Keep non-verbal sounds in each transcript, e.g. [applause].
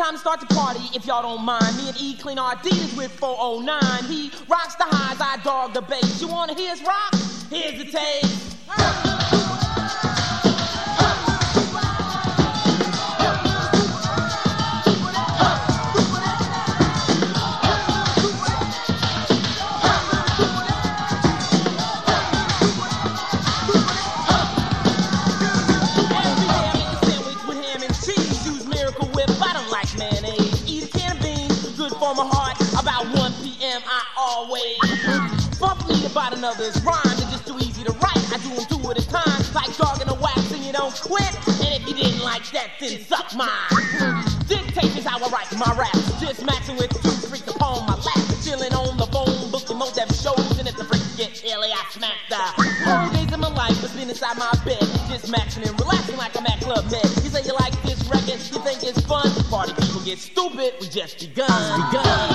time to start the party, if y'all don't mind. Me and E clean our Adidas with 409. He rocks the highs, I dog the bass. You wanna hear his rock? Here's the tape. Another's rhyme. They're just too easy to write. I do them two at a time, like in a wax, and you don't quit. And if you didn't like that, then suck mine. Dictate is how I write my rap. Just matching with two freaks upon my lap. Chilling on the phone, booking most of shows. And if the freaks get illy, I smack the whole days of my life. has been inside my bed, just matching and relaxing like I'm at Club Med. You say you like this record, you think it's fun. Party people get stupid, we just begun. begun.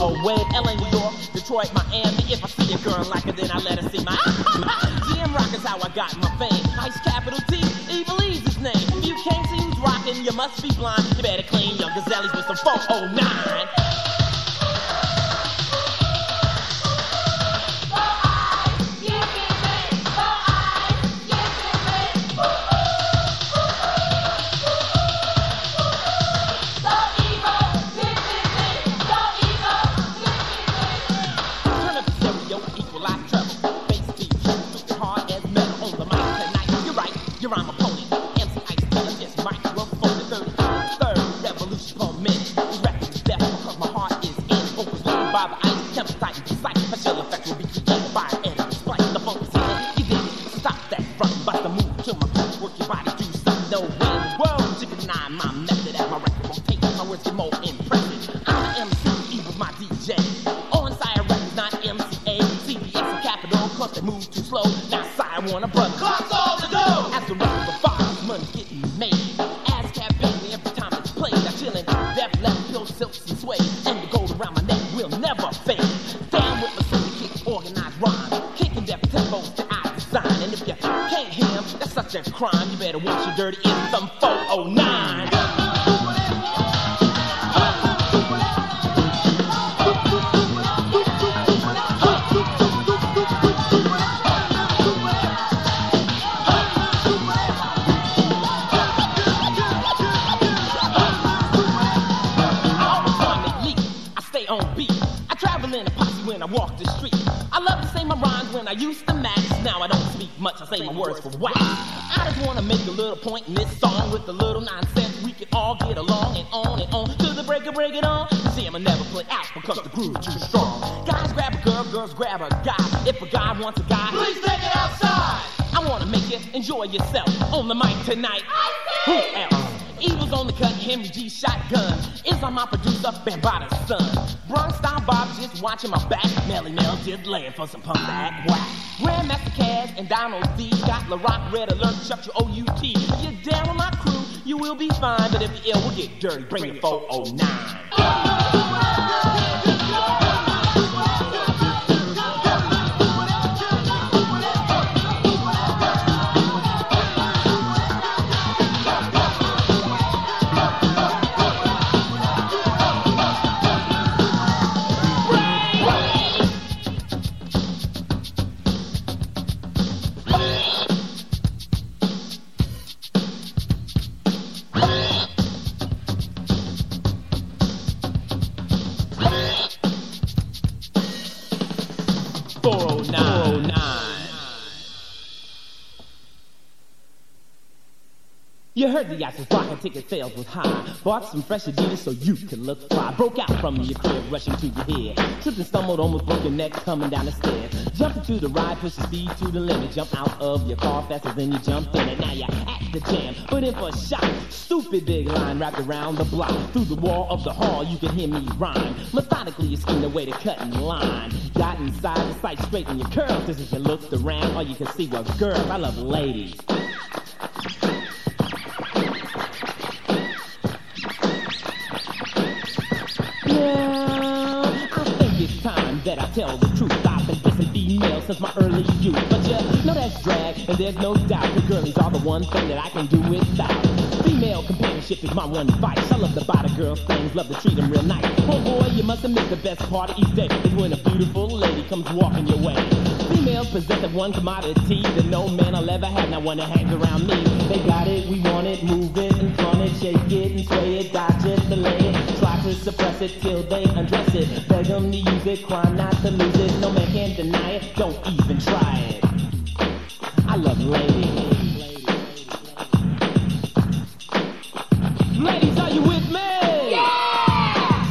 Away. LA, New York, Detroit, Miami. If I see a girl like her, then I let her see my. [laughs] GM Rock is how I got my fame. Ice capital T, Evil E's his name. If you can't see who's rocking, you must be blind. You better clean your gazelles with some 409. Oh a posse when I walk the street. I love to say my rhymes when I used to max. Now I don't speak much. I say my words for wax. I just wanna make a little point in this song with a little nonsense. We can all get along and on and on till the break of break it on. See, I'ma never play out because the groove's too strong. Guys grab a girl, girls grab a guy. If a guy wants a guy, please take it outside. I wanna make you enjoy yourself on the mic tonight. Who else? Evil's on the cut, Henry G shotgun. Is on my producer, Bambaataa's son. Bronx style Bob just watching my back. Melle Mel just laying for some punk that whack. Grandmaster Caz and Donald D got La Rock Red Alert, shut your OUT. You're down with my crew, you will be fine. But if you're ill, we'll get dirty. Bring your 409. Heard the ice was rocking, ticket sales was high. Bought some fresh Adidas so you could look fly. Broke out from your crib, rushing to your head. Tripped and stumbled, almost broke your neck coming down the stairs. Jumped into the ride, push the speed to the limit. Jump out of your car faster than you jumped in it. Now you're at the jam, put in for a shot. Stupid big line wrapped around the block. Through the wall of the hall, you can hear me rhyme. Methodically, you schemed a way to cut in line. Got inside the sight, straighten your curls. Just as you looked around, all you could see was girls. I love ladies. Tell the truth. I've been dissing females since my early youth. But you know that's drag, and there's no doubt the girlies are the one thing that I can do without. Female companionship is my one vice. I love to buy the girls things, love to treat them real nice. Oh boy, you must admit the best part of each day is when a beautiful lady comes walking your way. Females possess the one commodity that no man will ever have, not one that hangs around me. They got it, we want it, move it and flaunt it, shake it and sway it, dodge it, delay it, to suppress it till they undress it. Beg them to use it, cry not to lose it, no man can deny it, don't even try it. I love ladies. Ladies, are you with me? Yeah!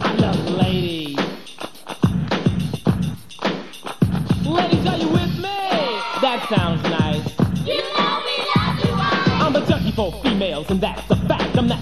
I love ladies. Ladies, are you with me? That sounds nice. You know me ugly. I'm a junkie for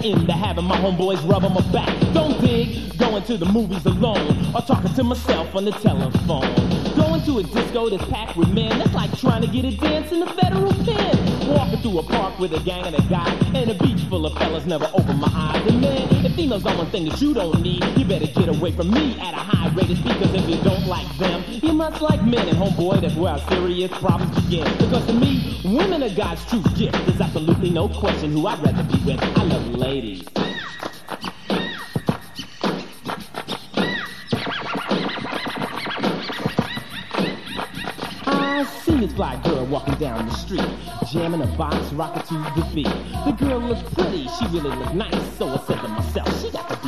into having my homeboys rub on my back. Don't dig going to the movies alone or talking to myself on the telephone. Going to a disco that's packed with men, that's like trying to get a dance in the federal pen. Walking through a park with a gang of the guys and a beach full of fellas never open my eyes. And man, if females are one thing that you don't need, you better get away from me at a high rate of. Because if you don't like them, you must like men. And homeboy, that's where our serious problems begin. Because to me, women are God's true gift. There's absolutely no question who I'd rather be with. I love ladies. This fly girl walking down the street, jamming a box, rocking to the beat. The girl looked pretty, she really looked nice, so I said to myself, she got the.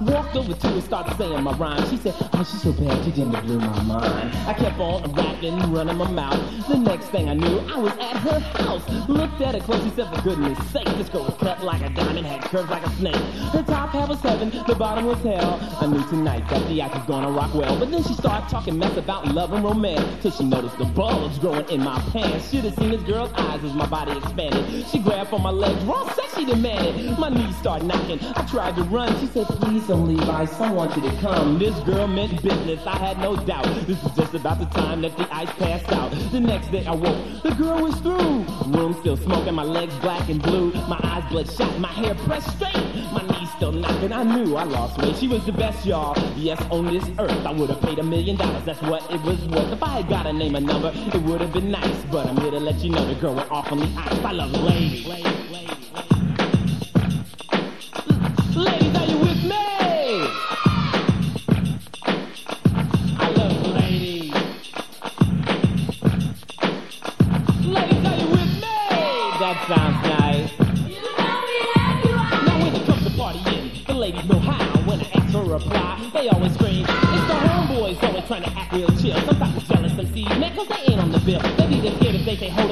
Walked over to her, started saying my rhyme. She said, Oh, she's so bad, you didn't blew my mind. I kept on rapping, running my mouth. The next thing I knew, I was at her house. Looked at her close, she said, For goodness sake, this girl was cut like a diamond, had curves like a snake. Her top half was heaven, the bottom was hell. I knew tonight that the act was gonna rock well. But then she started talking mess about love and romance. Till she noticed the bulge growing in my pants. Should have seen this girl's eyes as my body expanded. She grabbed for my legs, raw sex she demanded. My knees started knocking. I tried to run. She said, Please I want you to come. This girl meant business. I had no doubt. This was just about the time that the ice passed out. The next day I woke. The girl was through. Room still smoking. My legs black and blue. My eyes bloodshot. My hair pressed straight. My knees still knocking. I knew I lost weight. She was the best, y'all. Yes, on this earth. I would have paid a million dollars. That's what it was worth. If I had got a name and number, it would have been nice. But I'm here to let you know the girl went off on the ice. I love ladies.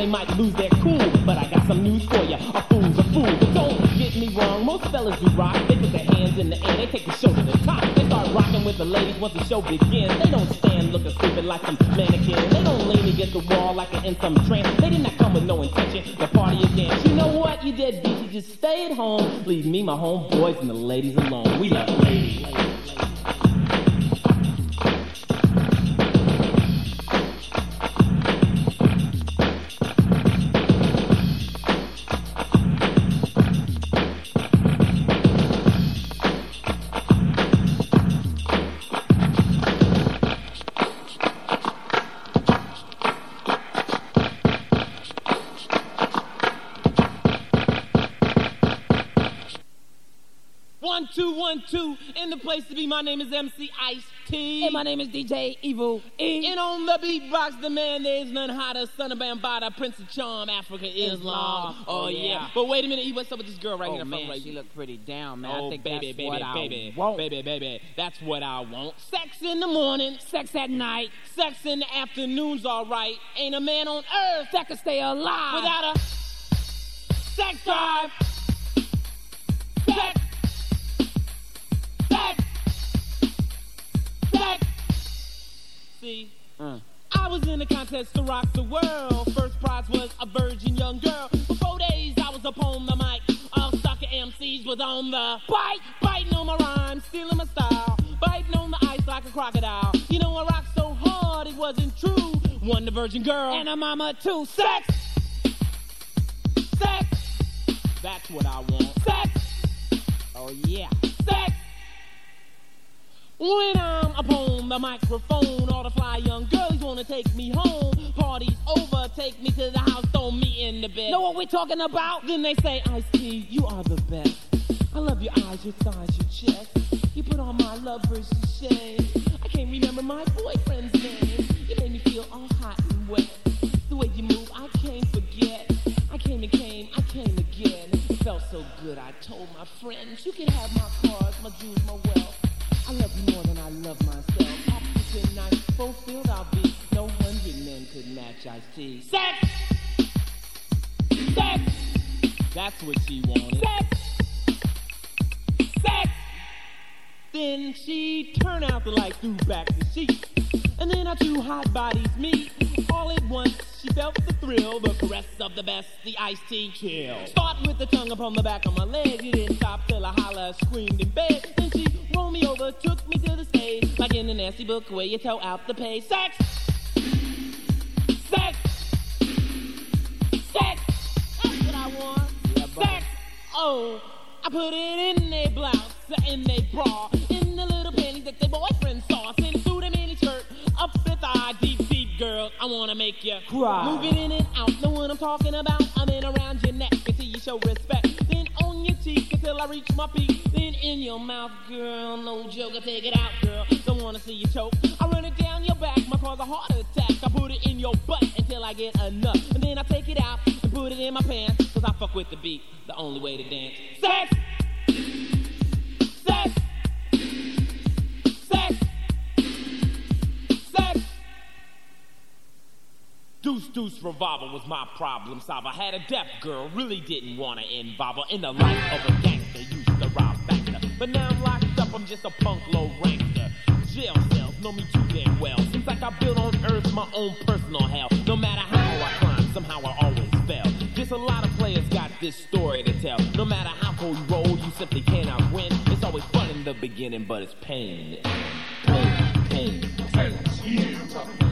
Might lose their cool. But I got some news for ya. A fool's a fool. Don't get me wrong, most fellas do rock. They put their hands in the air, they take the show to the top. They start rocking with the ladies once the show begins. They don't stand looking stupid like some mannequin. They don't lean against the wall like they're in some trance. They did not come with no intention to party dance. You know what? You dead. You just stay at home. Leave me, my homeboys, and the ladies alone. We love ladies. One, two, one, two. In the place to be, my name is MC Ice T. Hey, my name is DJ Evil E. And on the beatbox, the man, there's none hotter. Son of Bambaataa, Prince of Charm, Afrika, Islam. Islam. Oh, Oh, yeah. yeah. But wait a minute, E, what's up with this girl right oh here? man, right she looked pretty down, man. Oh, I think baby, that's baby, what I baby, want. baby, baby. That's what I want. Sex in the morning, Sex at night, sex in the afternoons, all right. Ain't a man on earth that could stay alive without a Sex drive. Sex. See, mm. I was in a contest to rock the world. First prize was a virgin young girl. For four days I was upon the mic. All sucker MCs was on the bite, biting on my rhymes, stealing my style, biting on the ice like a crocodile. You know I rocked so hard it wasn't true. One the virgin girl and a mama too. Sex, sex. That's what I want. Sex. Oh yeah, sex. When I'm upon the microphone, all the fly young girls wanna take me home. Party's over, take me to the house, throw me in the bed. Know what we're talking about? Then they say, I see, you are the best. I love your eyes, your thighs, your chest. You put on my lovers to shame. I can't remember my boyfriend's name. You made me feel all hot and wet. The way you move, I can't forget. I came and came, I came again. It felt so good, I told my friends, you can have my cars, my jewels, my I see. Sex! Sex! That's what she wanted. Sex! Sex! Then she turned out the light, threw back the sheet. And then our two hot bodies meet. All at once, she felt the thrill, the caress of the best, the Ice-T chill. Start with the tongue upon the back of my leg. It didn't stop till I holler, screamed in bed. Then she rolled me over, took me to the stage. Like in the nasty book where you toe out the page. Sex! Sex! Sex! That's what I want. Sex! Oh, I put it in their blouse, in their bra, in the little panties that their boyfriend saw. Send it through the mini skirt, up the thigh, deep, deep, girl. I wanna make you Cry. Move it in and out, know what I'm talking about. I'm in around your neck until you show respect. Cheek until I reach my peak. Then in your mouth, girl. No joke, I take it out, girl. Don't wanna see you choke. I run it down your back, might cause a heart attack. I put it in your butt until I get enough. And then I take it out and put it in my pants. Cause I fuck with the beat, the only way to dance. Sex! Sex! Deuce revolver was my problem solver. Had a deaf girl, really didn't wanna involve her in the life of a gangster. Used to rob banker, but now I'm locked up. I'm just a punk low ranker. Jail cells know me too damn well. Seems like I built on earth my own personal hell. No matter how I climb, somehow I always fail. Just a lot of players got this story to tell. No matter how cold you roll, you simply cannot win. It's always fun in the beginning, but it's pain. Pain, pain, pain. Pain,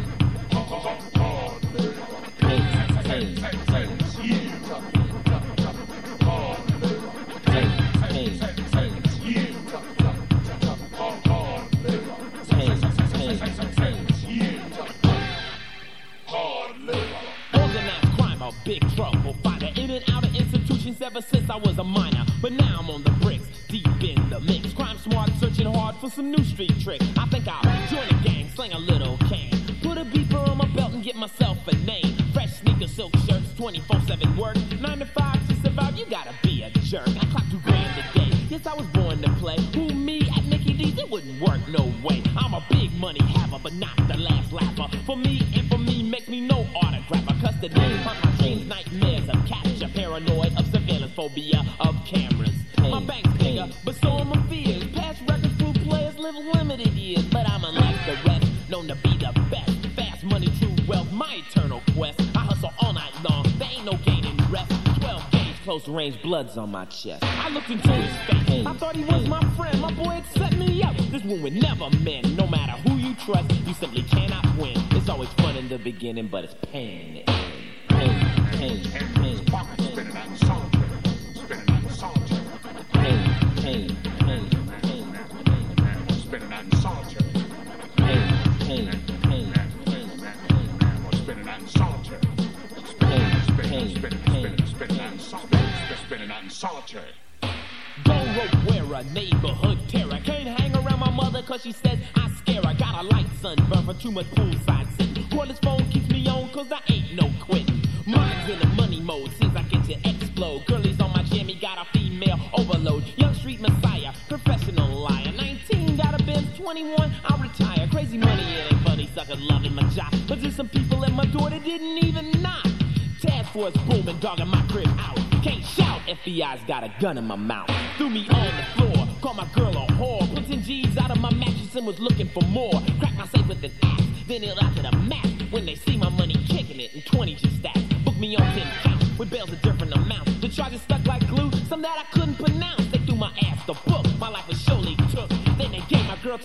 ever since I was a minor. But now I'm on the bricks, deep in the mix. Crime smart, searching hard for some new street tricks. Paranoid of surveillance, phobia of cameras. My bank's bigger, but so are my fears. Past records prove players live limited years. But I'm unlike the rest, known to be the best. Fast money, true wealth, my eternal quest. I hustle all night long, there ain't no gain in rest. 12 gauge, close range, blood's on my chest. I looked into his face, I thought he was my friend. My boy had set me up. This one would never mend. No matter who you trust, you simply cannot win. It's always fun in the beginning, but it's pain in the end. Pain, pain, pain, In solitary. Gold rope wearer, neighborhood terror. Can't hang around my mother cause she says I scare her. Got a light sunburn for too much poolside sitting. Cordless phone keeps me on cause I ain't no quitting. Mine's in a money mode, seems like it to explode. Girlies on my jammy, got a female overload. Young street messiah, professional liar. 19, got a Benz, 21, I'll retire. Crazy money, it ain't funny, sucker loving my job. But there's some people at my door that didn't even knock. Tad was booming, dogging my crib out. Can't shout, FBI's got a gun in my mouth. Threw me on the floor, called my girl a whore. Put 10 G's out of my mattress and was looking for more. Cracked my safe with an axe, then it out to the mat. When they see my money kicking it, and 20 just stacked. Booked me on 10 counts with bails of different amounts. The charges stuck like glue, some that I couldn't pronounce. They threw my ass the book, my life was surely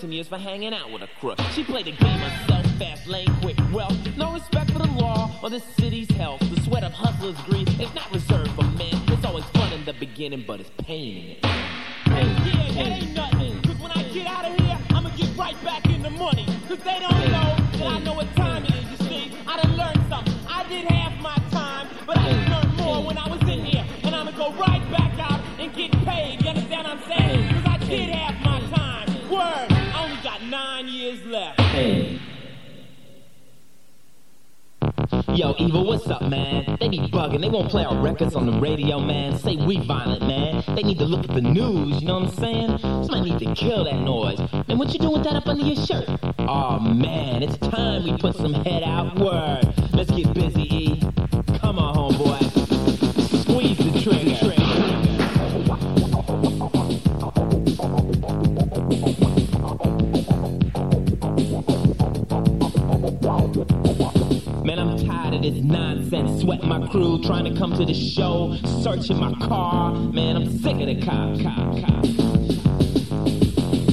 they gave my girl 10 years for hanging out with a crook. She played the game herself, fast lane, quick wealth. No respect for the law or the city's health. The sweat of hustlers' greed is not reserved for men. It's always fun in the beginning, but it's pain in it. Hey, yeah, that ain't nothing. Cause when I get out of here, I'ma get right back in the money. Cause they don't know that I know what time it is, you see. I done learned something. I did half my time, but I done learned more when I was in here. And I'ma go right back out and get paid. You understand what I'm saying? Cause I did half my time. Word, I only got nine years left. Yo, Evil, what's up, man? They be bugging. They won't play our records on the radio, man. Say we violent, man. They need to look at the news, you know what I'm saying? Somebody need to kill that noise. Man, what you doing with that up under your shirt? Oh, man, it's time we put some head out. Word. Let's get busy, E. Come on, homeboy. Tired of this nonsense. Sweat my crew trying to come to the show, searching my car. Man, I'm sick of the cop, cop, cop.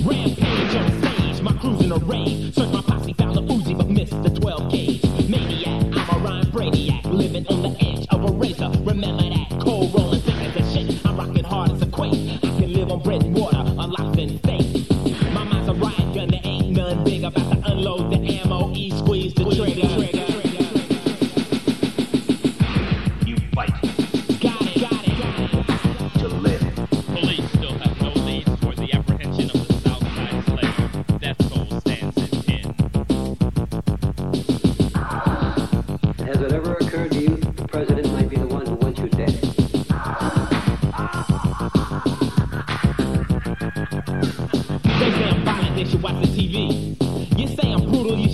Rampage on stage, my crew's in a rage. Search my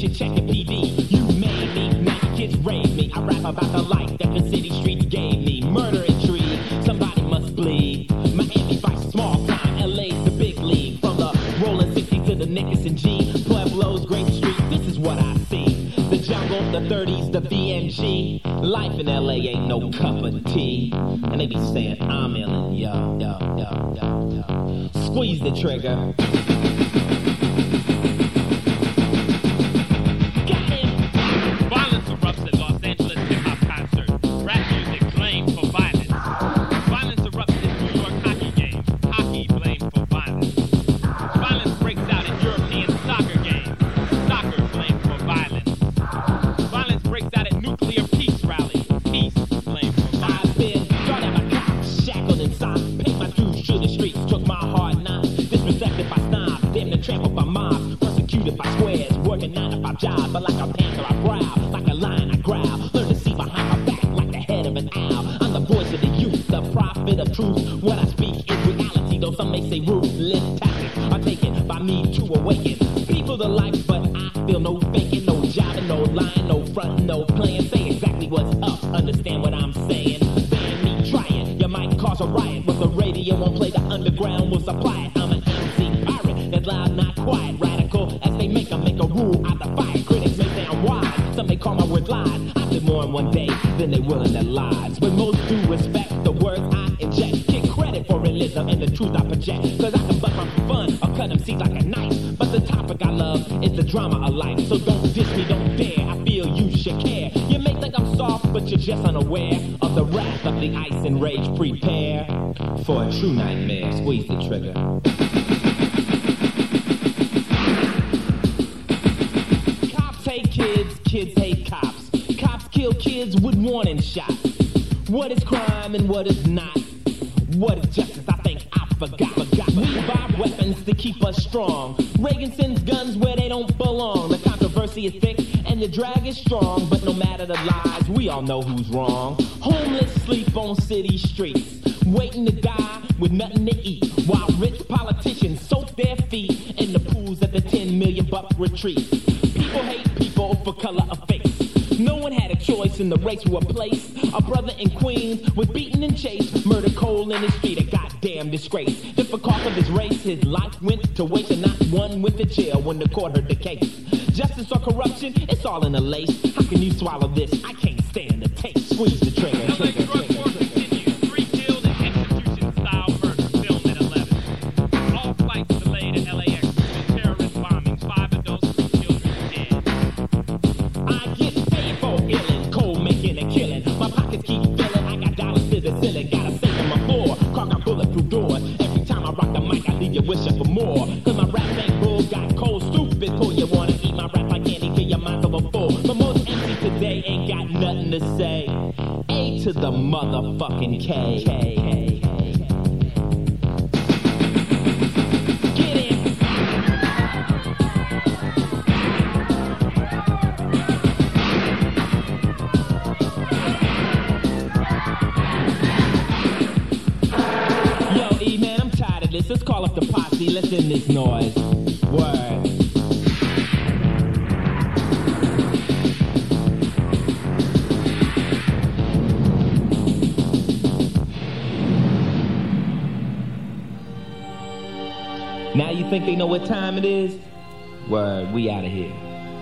should check the PD. You made me, now the kids raised me. I rap about the life that the city streets gave me. Murder intrigue, somebody must bleed. Miami Vice, small time, LA's the big league. From the rolling 60 to the Nickerson G. Pueblo's Grape Street, this is what I see. The jungle, the 30s, the VNG. Life in LA ain't no cup of tea. And they be saying, I'm illin', yo, yo, yo, yo, yo. Squeeze the trigger. Faking, no jobbing, no lying, no front, no playing. Say exactly what's up, understand what I'm saying. Ban me trying, you might cause a riot. But the radio won't play, the underground will supply it. I'm an MC pirate, that's loud, not quiet. Radical as they make, 'em make a rule. I defy it. Critics may say I'm wise, some may call my words lies. I live more in one day than they will in their lives. With most due respect, the words I inject get credit for realism and the truth I project. Cause I can bust my fun or cut them seeds like a knife. The drama of life. So don't diss me, don't dare. I feel you should care. You may think I'm soft, but you're just unaware of the wrath of the ice and rage. Prepare for a true nightmare. Squeeze the trigger. Cops hate kids, kids hate cops. Cops kill kids with warning shots. What is crime and what is not? What is justice? I think I forgot. forgot. We buy weapons to keep us strong. Reagan sends is thick and the drag is strong. But no matter the lies, we all know who's wrong. Homeless sleep on city streets, waiting to die with nothing to eat. While rich politicians soak their feet in the pools at the 10 million buck retreat. People hate people for color of face. In the race for a place. A brother in Queens was beaten and chased, murdered cold in his feet, a goddamn disgrace. Just because of his race, his life went to waste, and not one went to jail when the court heard the case. Justice or corruption, it's all in a lace. How can you swallow this? I can't stand the taste. Squeeze the trigger. Trigger, trigger, To the motherfucking K. K. K. Let's call up the posse. Let's end this noise. Word. Think they know what time it is? Word, we out of here.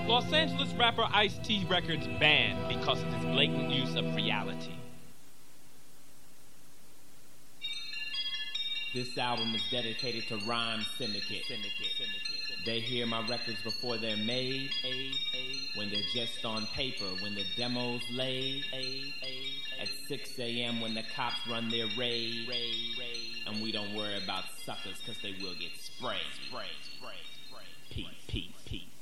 Los Angeles rapper Ice-T Records banned because of his blatant use of reality. This album is dedicated to Rhyme Syndicate. They hear my records before they're made, when they're just on paper, when the demo's laid, at 6 a.m. when the cops run their raid, and we don't worry about suckers cause they will get sprayed. Peace, peace.